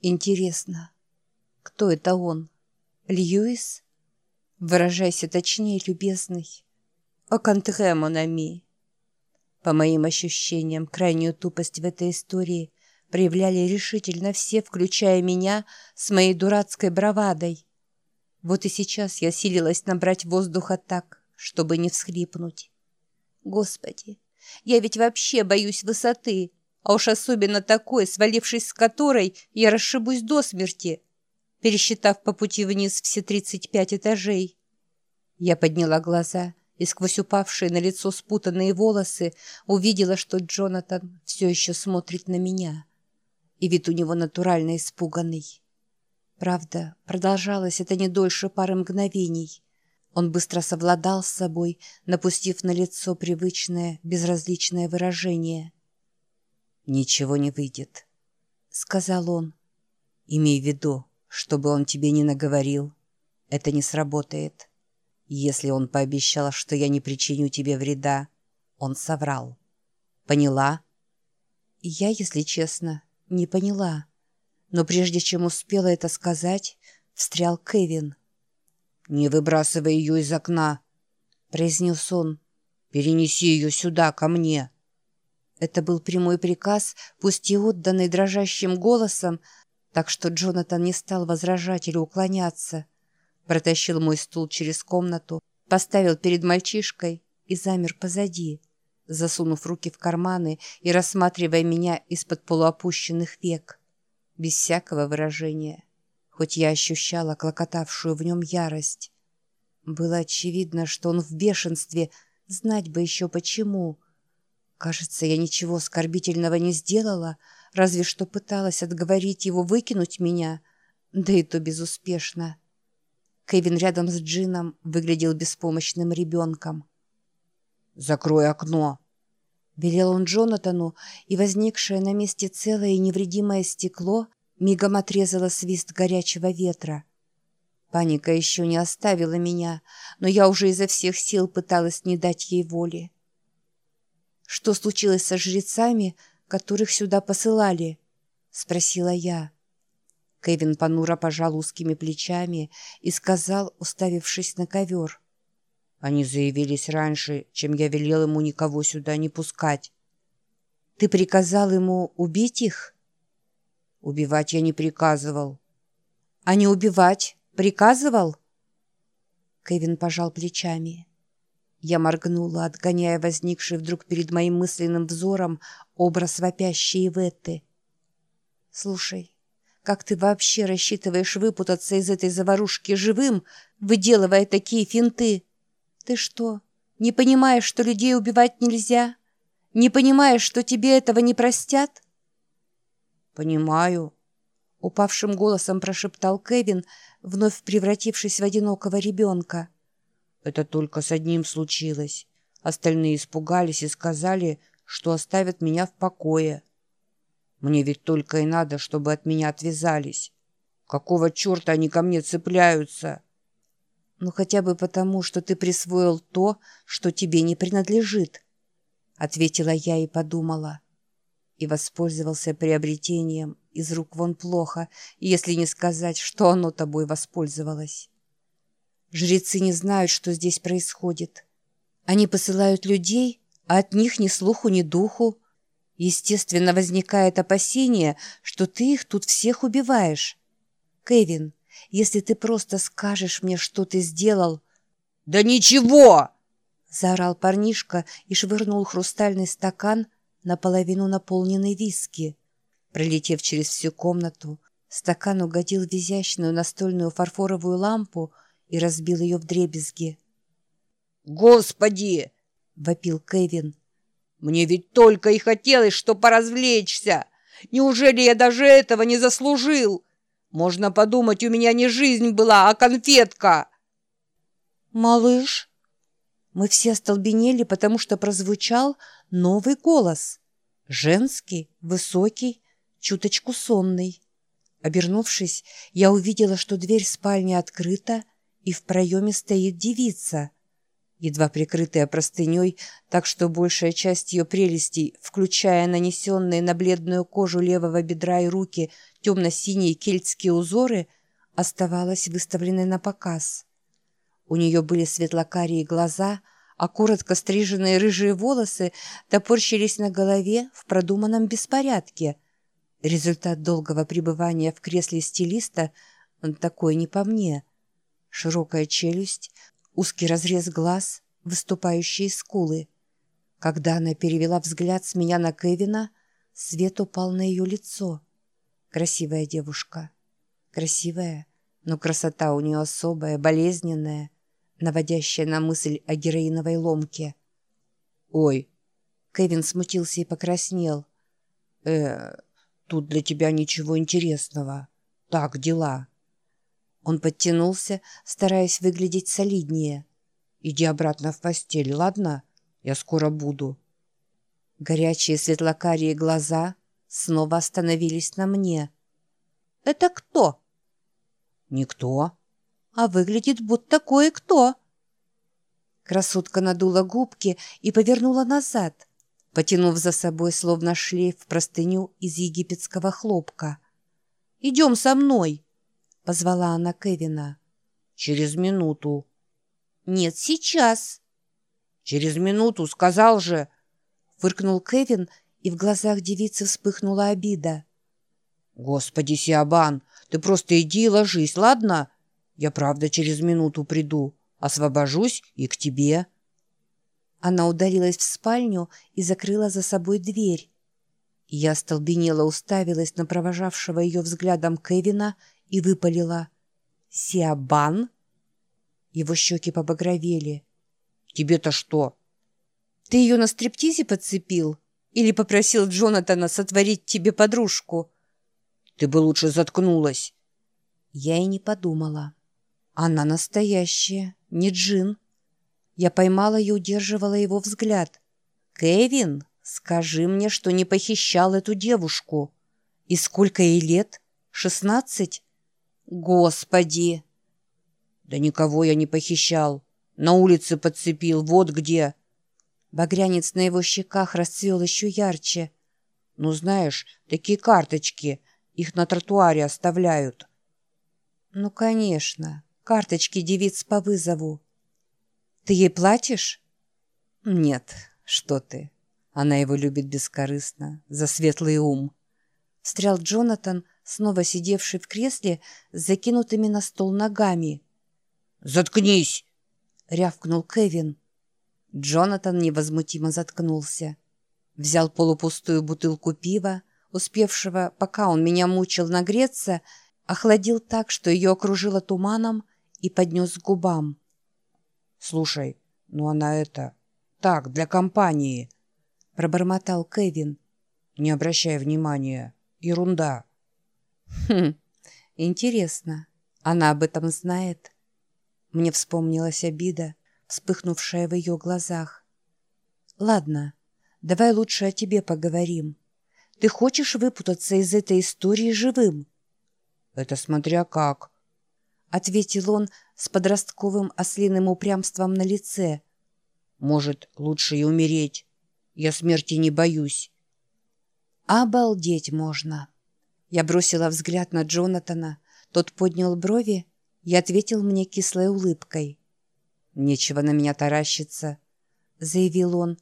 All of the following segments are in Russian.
Интересно, кто это он? Льюис? Выражайся точнее, любезный. Окантре, Монами. По моим ощущениям, крайнюю тупость в этой истории проявляли решительно все, включая меня, с моей дурацкой бравадой. Вот и сейчас я силилась набрать воздуха так, чтобы не всхлипнуть. Господи, я ведь вообще боюсь высоты, а уж особенно такой, свалившись с которой, я расшибусь до смерти, пересчитав по пути вниз все тридцать пять этажей. Я подняла глаза и сквозь упавшие на лицо спутанные волосы увидела, что Джонатан все еще смотрит на меня. И вид у него натурально испуганный. Правда, продолжалось это не дольше пары мгновений. Он быстро совладал с собой, напустив на лицо привычное, безразличное выражение. «Ничего не выйдет», — сказал он. «Имей в виду, чтобы он тебе не наговорил, это не сработает. Если он пообещал, что я не причиню тебе вреда, он соврал. Поняла?» Я, если честно, не поняла. Но прежде чем успела это сказать, встрял Кевин. «Не выбрасывай ее из окна», — произнес он. «Перенеси ее сюда, ко мне». Это был прямой приказ, пусть и отданный дрожащим голосом, так что Джонатан не стал возражать или уклоняться. Протащил мой стул через комнату, поставил перед мальчишкой и замер позади, засунув руки в карманы и рассматривая меня из-под полуопущенных век без всякого выражения, хоть я ощущала клокотавшую в нем ярость. Было очевидно, что он в бешенстве, знать бы еще почему. Кажется, я ничего оскорбительного не сделала, разве что пыталась отговорить его выкинуть меня, да и то безуспешно. Кевин рядом с Джином выглядел беспомощным ребенком. «Закрой окно!» Велел он Джонатану, и возникшее на месте целое и невредимое стекло мигом отрезало свист горячего ветра. Паника еще не оставила меня, но я уже изо всех сил пыталась не дать ей воли. «Что случилось со жрецами, которых сюда посылали?» — спросила я. Кевин понуро пожал узкими плечами и сказал, уставившись на ковер — они заявились раньше, чем я велел ему никого сюда не пускать. Ты приказал ему убить их? Убивать я не приказывал. А не убивать приказывал? Кевин пожал плечами. Я моргнула, отгоняя возникший вдруг перед моим мысленным взором образ вопящей Иветты. «Слушай, как ты вообще рассчитываешь выпутаться из этой заварушки живым, выделывая такие финты?» Ты что, не понимаешь, что людей убивать нельзя? Не понимаешь, что тебе этого не простят? Понимаю, упавшим голосом прошептал Кевин, вновь превратившись в одинокого ребенка. Это только с одним случилось. Остальные испугались и сказали, что оставят меня в покое. Мне ведь только и надо, чтобы от меня отвязались. Какого черта они ко мне цепляются?» «Ну хотя бы потому, что ты присвоил то, что тебе не принадлежит», — ответила я и подумала. И воспользовался приобретением из рук вон плохо, если не сказать, что оно тобой воспользовалось. Жрецы не знают, что здесь происходит. Они посылают людей, а от них ни слуху, ни духу. Естественно, возникает опасение, что ты их тут всех убиваешь. Кевин, если ты просто скажешь мне, что ты сделал...» «Да ничего!» — заорал парнишка и швырнул хрустальный стакан, наполовину наполненный виски. Пролетев через всю комнату, стакан угодил в изящную настольную фарфоровую лампу и разбил ее в дребезги. «Господи!» — вопил Кевин. «Мне ведь только и хотелось, что поразвлечься! Неужели я даже этого не заслужил?» Можно подумать, у меня не жизнь была, а конфетка!» «Малыш!» Мы все остолбенели, потому что прозвучал новый голос. Женский, высокий, чуточку сонный. Обернувшись, я увидела, что дверь спальни открыта, и в проеме стоит девица. едва прикрытая простыней, так что большая часть ее прелестей, включая нанесенные на бледную кожу левого бедра и руки темно-синие кельтские узоры, оставалась выставленной на показ. У нее были светлокарие глаза, а коротко стриженные рыжие волосы топорщились на голове в продуманном беспорядке. Результат долгого пребывания в кресле стилиста такой не по мне. Широкая челюсть, узкий разрез глаз, выступающие скулы. Когда она перевела взгляд с меня на Кевина, свет упал на ее лицо. Красивая девушка. Красивая, но красота у нее особая, болезненная, наводящая на мысль о героиновой ломке. «Ой!» Кевин смутился и покраснел. «Э, тут для тебя ничего интересного. Так, дела». Он подтянулся, стараясь выглядеть солиднее. «Иди обратно в постель, ладно? Я скоро буду». Горячие светлокарие глаза снова остановились на мне. «Это кто?» «Никто». «А выглядит, будто кое-кто». Красотка надула губки и повернула назад, потянув за собой словно шлейф простыню из египетского хлопка. «Идем со мной!» Позвала она Кевина. «Через минуту». «Нет, сейчас». «Через минуту, сказал же!» Фыркнул Кевин, и в глазах девицы вспыхнула обида. «Господи, Сиабан, ты просто иди и ложись, ладно? Я правда через минуту приду, освобожусь и к тебе». Она удалилась в спальню и закрыла за собой дверь. Я столбенела уставилась на провожавшего ее взглядом Кевина и выпалила «Сиабан?» Его щеки побагровели. «Тебе-то что?» «Ты ее на стриптизе подцепил? Или попросил Джонатана сотворить тебе подружку?» «Ты бы лучше заткнулась!» Я и не подумала. Она настоящая, не Джин. Я поймала и удерживала его взгляд. «Кевин, скажи мне, что не похищал эту девушку. И сколько ей лет? Шестнадцать?» «Господи!» «Да никого я не похищал. На улице подцепил, вот где!» Багрянец на его щеках расцвел еще ярче. «Ну, знаешь, такие карточки, их на тротуаре оставляют». «Ну, конечно, карточки девиц по вызову. Ты ей платишь?» «Нет, что ты. Она его любит бескорыстно, за светлый ум». Встрял Джонатан, — снова сидевший в кресле с закинутыми на стол ногами. «Заткнись!» — рявкнул Кевин. Джонатан невозмутимо заткнулся. Взял полупустую бутылку пива, успевшего, пока он меня мучил, нагреться, охладил так, что ее окружило туманом, и поднес к губам. «Слушай, ну она это... Так, для компании!» — пробормотал Кевин. «Не обращай внимания. Ерунда». Хм, интересно, она об этом знает? Мне вспомнилась обида, вспыхнувшая в ее глазах. Ладно, давай лучше о тебе поговорим. Ты хочешь выпутаться из этой истории живым? Это смотря как. Ответил он с подростковым ослиным упрямством на лице. Может, лучше и умереть. Я смерти не боюсь. Обалдеть можно. Я бросила взгляд на Джонатана. Тот поднял брови и ответил мне кислой улыбкой. «Нечего на меня таращиться», — заявил он.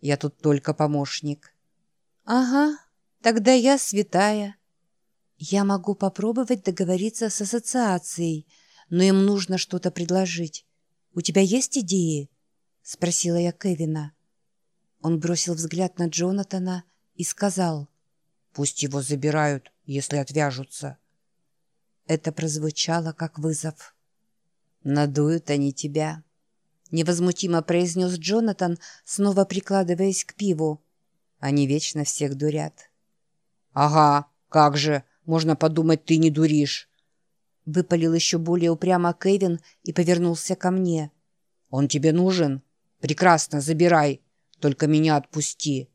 «Я тут только помощник». «Ага, тогда я святая». «Я могу попробовать договориться с ассоциацией, но им нужно что-то предложить. У тебя есть идеи?» — спросила я Кевина. Он бросил взгляд на Джонатана и сказал. «Пусть его забирают» если отвяжутся. Это прозвучало как вызов. «Надуют они тебя», — невозмутимо произнес Джонатан, снова прикладываясь к пиву. «Они вечно всех дурят». «Ага, как же, можно подумать, ты не дуришь». Выпалил еще более упрямо Кевин и повернулся ко мне. «Он тебе нужен? Прекрасно, забирай. Только меня отпусти».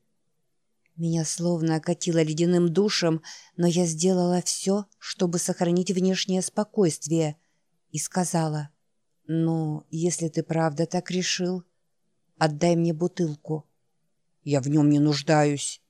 Меня словно окатило ледяным душем, но я сделала все, чтобы сохранить внешнее спокойствие, и сказала, «Ну, если ты правда так решил, Отдай мне бутылку. Я в нем не нуждаюсь.